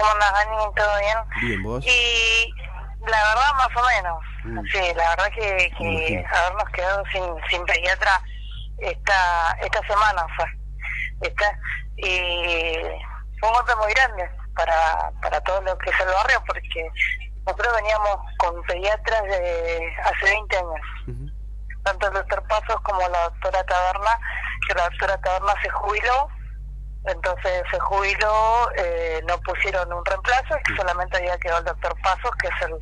¿Cómo andas, Dani? ¿Todo bien? Bien, ¿vos? Y la verdad, más o menos. Mm. Sí, la verdad que, que habernos quedado sin, sin pediatra esta, esta semana fue. Esta, y fue un golpe muy grande para, para todo lo que es el barrio, porque nosotros veníamos con pediatras de hace 20 años tanto el doctor Pasos como la doctora Taberna, que la doctora Taberna se jubiló, entonces se jubiló, eh, no pusieron un reemplazo, y solamente había quedado el doctor Pasos, que es el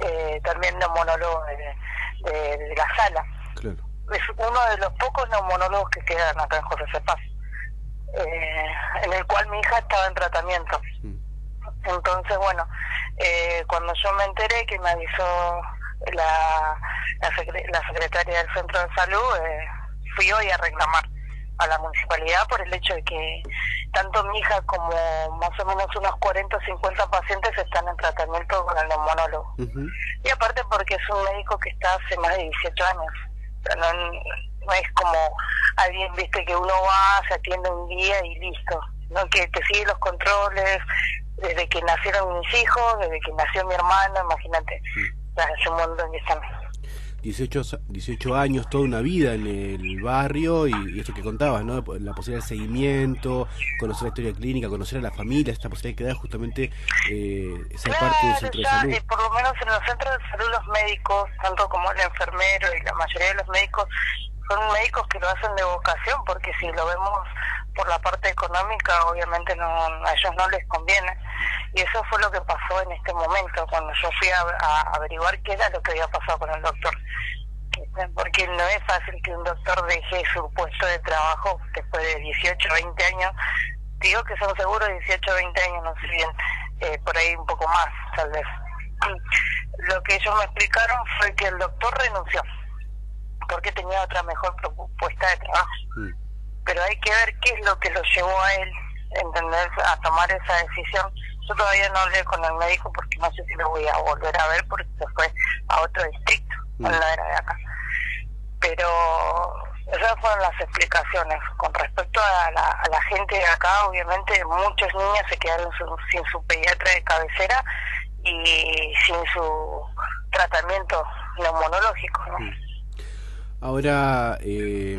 eh, también neumonólogo de, de- de la sala. Claro. Es uno de los pocos neumonólogos que quedan acá en José C. Paz, eh, en el cual mi hija estaba en tratamiento. Mm. Entonces, bueno, eh, cuando yo me enteré que me avisó la, la, secre- la secretaria del centro de salud, eh, fui hoy a reclamar a la municipalidad por el hecho de que tanto mi hija como más o menos unos 40 o 50 pacientes están en tratamiento con el neumonólogo. Y aparte porque es un médico que está hace más de 18 años. O sea, no, no es como alguien, viste, que uno va, se atiende un día y listo. No que te sigue los controles desde que nacieron mis hijos, desde que nació mi hermano, imagínate. O sea, hace un montón que están. 18, sa- 18 años, toda una vida en el barrio y, y esto que contabas, ¿no? La posibilidad de seguimiento, conocer la historia clínica, conocer a la familia, esta posibilidad de quedar justamente eh, ser parte de un Claro, centro de ya, salud. eh, por lo menos en los centros de salud los médicos, tanto como el enfermero y la mayoría de los médicos, son médicos que lo hacen de vocación, porque si lo vemos por la parte económica, obviamente no, a ellos no les conviene. Y eso fue lo que pasó en este momento, cuando yo fui a, a averiguar qué era lo que había pasado con el doctor. Porque no es fácil que un doctor deje su puesto de trabajo después de 18, 20 años. Digo que son seguros 18, 20 años, no sé bien, eh, por ahí un poco más, tal vez. Lo que ellos me explicaron fue que el doctor renunció, porque tenía otra mejor propuesta de trabajo Mm. pero hay que ver qué es lo que lo llevó a él entender a tomar esa decisión yo todavía no hablé con el médico porque no sé si lo voy a volver a ver porque se fue a otro distrito no Mm. era de acá pero esas fueron las explicaciones con respecto a la, a la gente de acá obviamente muchos niños se quedaron su- sin su pediatra de cabecera y sin su tratamiento neumonológico ¿no? Mm. Ahora, eh,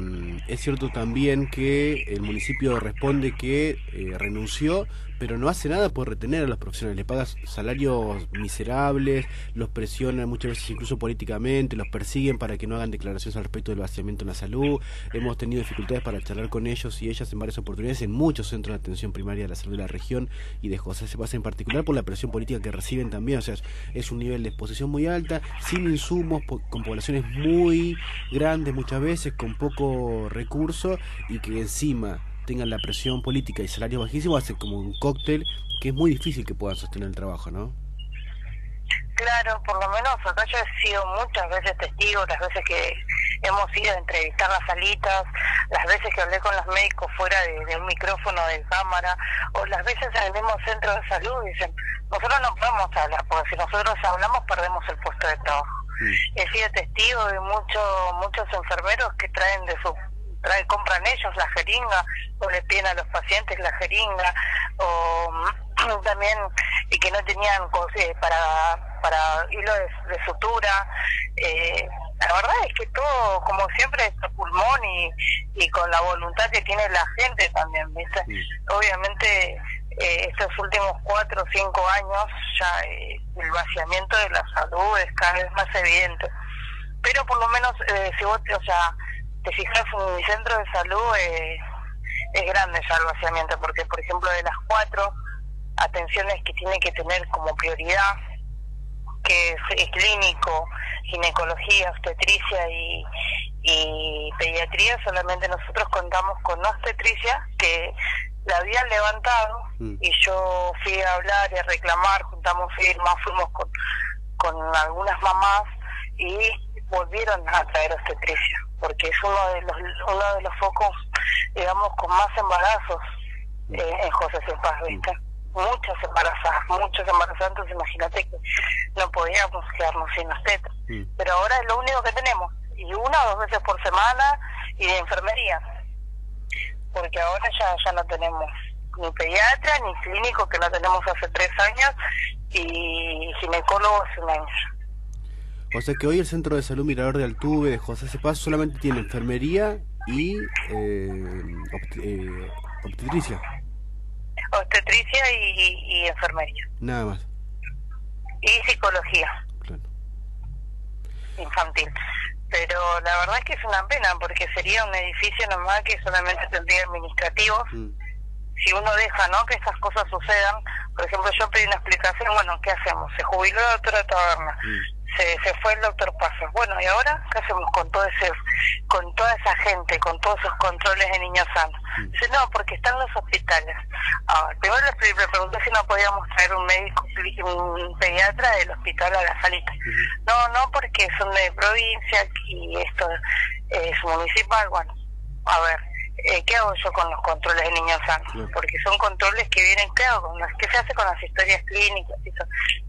es cierto también que el municipio responde que eh, renunció, pero no hace nada por retener a los profesionales. Le paga salarios miserables, los presiona muchas veces incluso políticamente, los persiguen para que no hagan declaraciones al respecto del vaciamiento en la salud. Hemos tenido dificultades para charlar con ellos y ellas en varias oportunidades en muchos centros de atención primaria de la salud de la región y de José se pasa en particular por la presión política que reciben también. O sea, es- un nivel de exposición muy alta, sin insumos, con poblaciones muy grandes muchas veces, con poco recurso y que encima tengan la presión política y salarios bajísimos, hace como un cóctel que es muy difícil que puedan sostener el trabajo, ¿no? Claro, por lo menos acá yo he sido muchas veces testigo, las veces que hemos ido a entrevistar las salitas, las veces que hablé con los médicos fuera de, de un micrófono de cámara, o las veces en el mismo centro de salud dicen, nosotros no podemos hablar, porque si nosotros hablamos perdemos el puesto de trabajo. Mm. He sido testigo de muchos muchos enfermeros que traen de su traen, compran ellos la jeringa o le piden a los pacientes la jeringa o mm, también y que no tenían eh, para para hilo de, de sutura eh, la verdad es que todo como siempre es a pulmón y, y con la voluntad que tiene la gente también ¿viste? Obviamente eh, estos últimos cuatro o cinco años ya eh, el vaciamiento de la salud es cada vez más evidente pero por lo menos eh, si vos o sea te fijas mi centro de salud eh, es grande ya el vaciamiento porque por ejemplo de las cuatro atenciones que tiene que tener como prioridad que es, es clínico ginecología obstetricia y, y pediatría solamente nosotros contamos con obstetricia que la habían levantado Mm. y yo fui a hablar y a reclamar juntamos firmas fuimos con con algunas mamás y volvieron a traer obstetricia porque es uno de los uno de los focos digamos con más embarazos eh, en José Cepaz, ¿viste? Muchas embarazadas, muchos embarazadas, entonces imagínate que no podíamos quedarnos sin obstetra. Mm. Pero ahora es lo único que tenemos, y una o dos veces por semana, y de enfermería. Porque ahora ya ya no tenemos ni pediatra, ni clínico que no tenemos hace tres años, y ginecólogo hace un año. O sea que hoy el Centro de Salud Mirador de Altuve de José Cepaz solamente tiene enfermería y eh, eh, obstetricia. Obstetricia y, y, enfermería. Nada más. Y psicología. Claro. Infantil. Pero la verdad es que es una pena porque sería un edificio nomás que solamente tendría administrativo. Mm. Si uno deja ¿no? que estas cosas sucedan, por ejemplo, yo pedí una explicación, bueno, ¿qué hacemos? Se jubiló la doctora Taberna. Mm se, se fue el doctor Pasos. Bueno, ¿y ahora qué hacemos con todo ese, con toda esa gente, con todos esos controles de niños sanos? Mm. Dice, no, porque están los hospitales. Primero le, pregunté si no podíamos traer un médico, un pediatra del hospital a la salita. No, no, porque son de provincia y esto es municipal. Bueno, a ver, eh, ¿qué hago yo con los controles de niños sanos? Porque son controles que vienen, las, ¿qué se hace con las historias clínicas? Y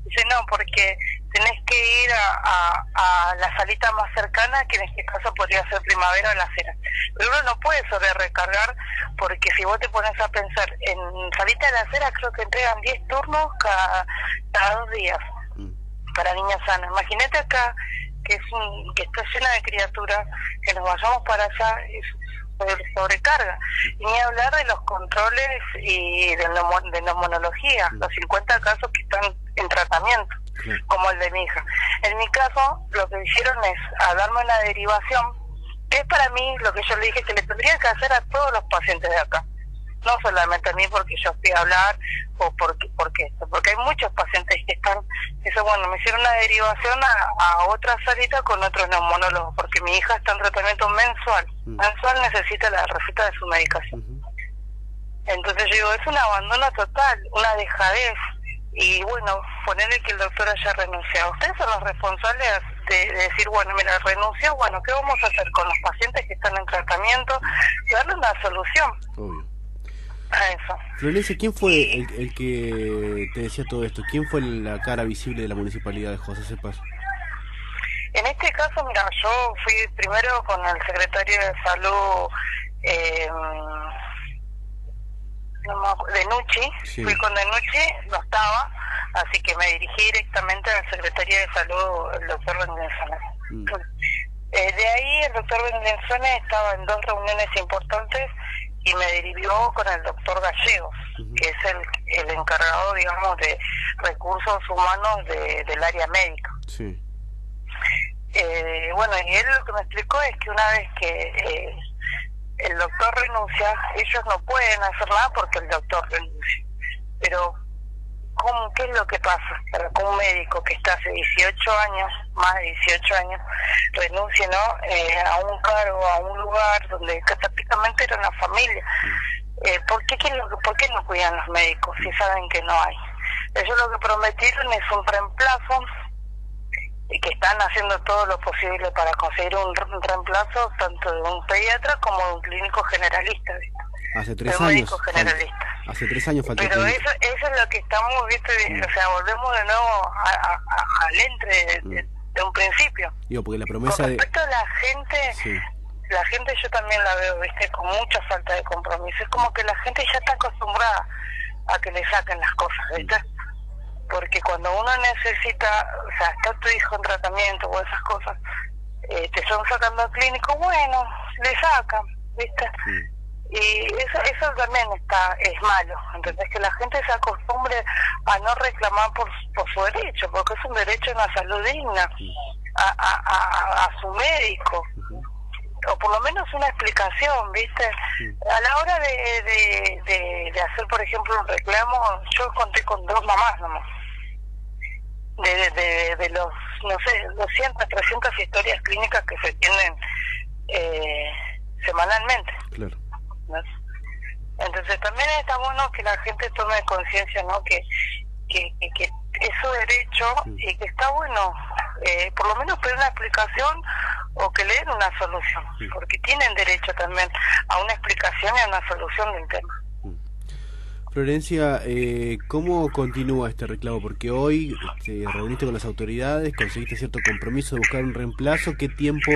Dice, no, porque tenés que ir a, a, la salita más cercana, que en este caso podría ser primavera o la acera. Pero uno no puede sobre recargar, porque si vos te pones a pensar, en salita de la acera creo que entregan 10 turnos cada, cada dos días mm. para niños sanos. Imagínate acá que es un, que está llena de criaturas, que nos vayamos para allá, es sobrecarga. Y ni hablar de los controles y de, de neumonología, los 50 casos que están en tratamiento, como el de mi hija. En mi caso, lo que hicieron es a darme una derivación, que es para mí lo que yo le dije que le tendría que hacer a todos los pacientes de acá no solamente a mí porque yo fui a hablar o porque porque esto, porque hay muchos pacientes que están, eso bueno, me hicieron una derivación a, otra salita con otros neumonólogos, porque mi hija está en tratamiento mensual, mm. mensual necesita la receta de su medicación. Entonces yo digo, es un abandono total, una dejadez, y bueno, ponerle que el doctor haya renunciado. Ustedes son los responsables de, decir, bueno, mira, renunció, bueno, ¿qué vamos a hacer con los pacientes que están en tratamiento? Darle una solución. Florencia, ¿quién fue el, que te decía todo esto? ¿Quién fue la cara visible de la municipalidad de José Cepaz? En este caso, mira, yo fui primero con el secretario de salud eh, de Nucci, fui con Denucci, no estaba, así que me dirigí directamente al secretario de salud, el doctor Bendenzone. Mm. Eh, de ahí el doctor Bendenzone estaba en dos reuniones importantes y me dirigió con el doctor Gallegos, que es el, el encargado, digamos, de recursos humanos de, del área médica. Sí. Eh, bueno, y él lo que me explicó es que una vez que eh, el doctor renuncia, ellos no pueden hacer nada porque el doctor renuncia. Pero ¿Cómo, ¿Qué es lo que pasa para que un médico que está hace 18 años, más de 18 años, renuncie ¿no? Eh, a un cargo, a un lugar donde prácticamente era una familia? Eh, ¿por, qué, qué, ¿Por qué no cuidan los médicos si saben que no hay? Ellos lo que prometieron es un reemplazo que están haciendo todo lo posible para conseguir un, reemplazo tanto de un pediatra como de un clínico generalista. Hace tres años. Hace tres años faltó. Pero eso, eso es lo que estamos, ¿viste? O sea, volvemos de nuevo al entre de, un principio. Digo, porque la promesa Con respecto a la gente, la gente yo también la veo, ¿viste? Con mucha falta de compromiso. Es como que la gente ya está acostumbrada a que le saquen las cosas, ¿viste? Cuando uno necesita, o sea, está tu hijo en tratamiento o esas cosas, eh, te están sacando al clínico, bueno, le sacan, ¿viste? y eso eso también está es malo entonces que la gente se acostumbre a no reclamar por, por su derecho porque es un derecho a una salud digna a, a, a, su médico. O por lo menos una explicación viste a la hora de, de, de, hacer por ejemplo un reclamo yo conté con dos mamás nomás de, de, de los no sé 200 300 historias clínicas que se tienen eh, semanalmente. Claro. Entonces también está bueno que la gente tome conciencia, ¿no? Que, que, que, es su derecho y que está bueno, eh, por lo menos pedir una explicación o que le den una solución, porque tienen derecho también a una explicación y a una solución del tema. Florencia, eh, ¿cómo continúa este reclamo? Porque hoy te reuniste con las autoridades, conseguiste cierto compromiso de buscar un reemplazo. ¿Qué tiempo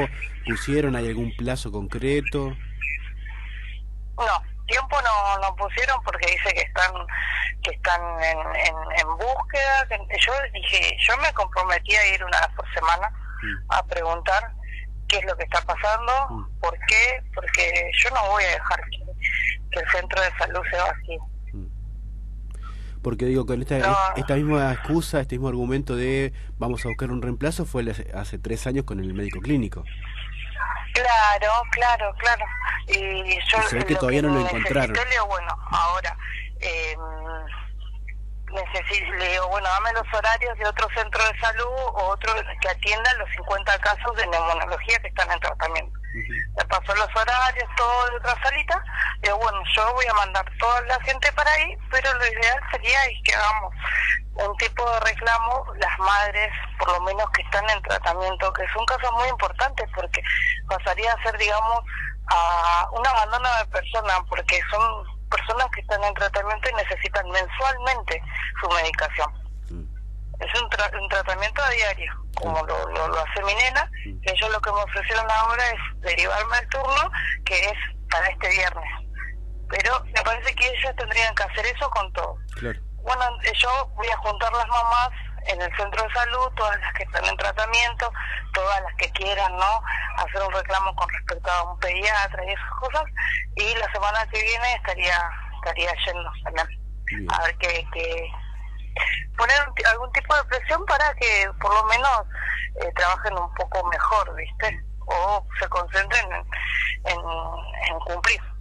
pusieron? ¿Hay algún plazo concreto? No, tiempo no, no pusieron porque dice que están que están en, en, búsqueda. Yo dije, yo me comprometí a ir una vez por semana mm. a preguntar qué es lo que está pasando, mm. por qué, porque yo no voy a dejar que, el centro de salud se vacíe. Porque digo, con esta, esta misma excusa, este mismo argumento de vamos a buscar un reemplazo fue hace tres años con el médico clínico. Claro, claro, claro. Y yo se ve que todavía no lo encontraron. bueno, ahora eh, le digo, bueno, dame los horarios de otro centro de salud o otro que atienda los 50 casos de neumonología que están en tratamiento. Le pasó los horarios, todo de otra salita. Digo, bueno, yo voy a mandar toda la gente para ahí, pero lo ideal sería que hagamos un tipo de reclamo, las madres, por lo menos que están en tratamiento, que son casos muy importantes porque pasaría a ser, digamos, a un abandono de personas, porque son personas que están en tratamiento y necesitan mensualmente su medicación. Es un, un tratamiento a diario, como lo, lo, hace mi nena, ellos lo que me ofrecieron ahora es derivarme el turno, que es para este viernes. Pero me parece que ellos tendrían que hacer eso con todo. Bueno, yo voy a juntar las mamás en el centro de salud, todas las que están en tratamiento, todas las que quieran, ¿no? Hacer un reclamo con respecto a un pediatra y esas cosas. Y la semana que viene estaría estaría yendo también. A ver que, que poner algún tipo de presión para que por lo menos eh, trabajen un poco mejor, ¿viste? O se concentren en, en, en cumplir.